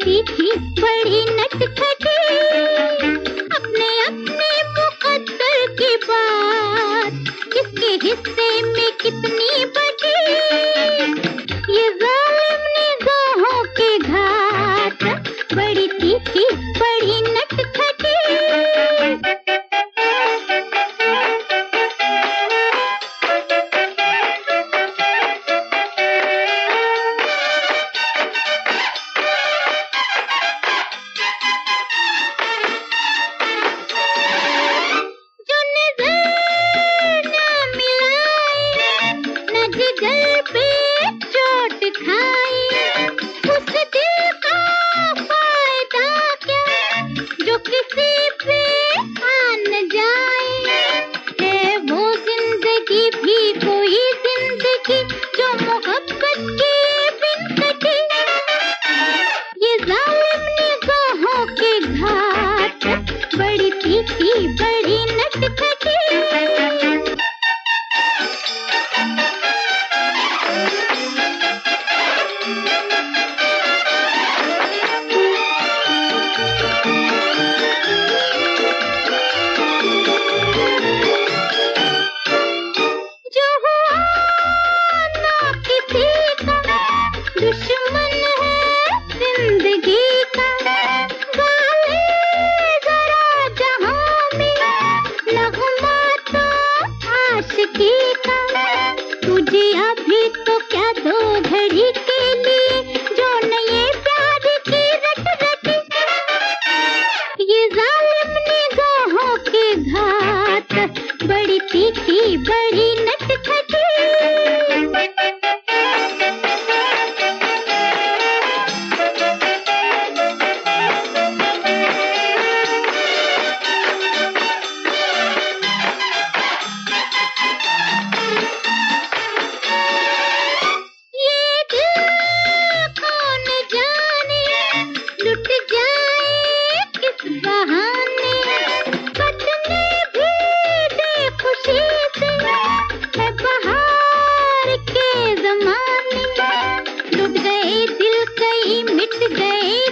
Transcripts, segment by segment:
बड़ी थी बड़ी नटखटी। अपने अपने मुकद्दर की बात किसके हिस्से में किसी पे आ न जाए। है वो ज़िंदगी भी कोई ज़िंदगी जो मोहब्बत के बिन कटी। ये जालिम निगाहों के घाट, बड़ी तीखी, बड़ी नटखटी। जो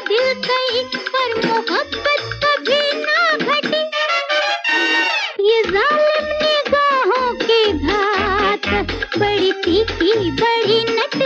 दिल पर मोहब्बत कभी ना ये के बड़ी तीखी बड़ी नटखटी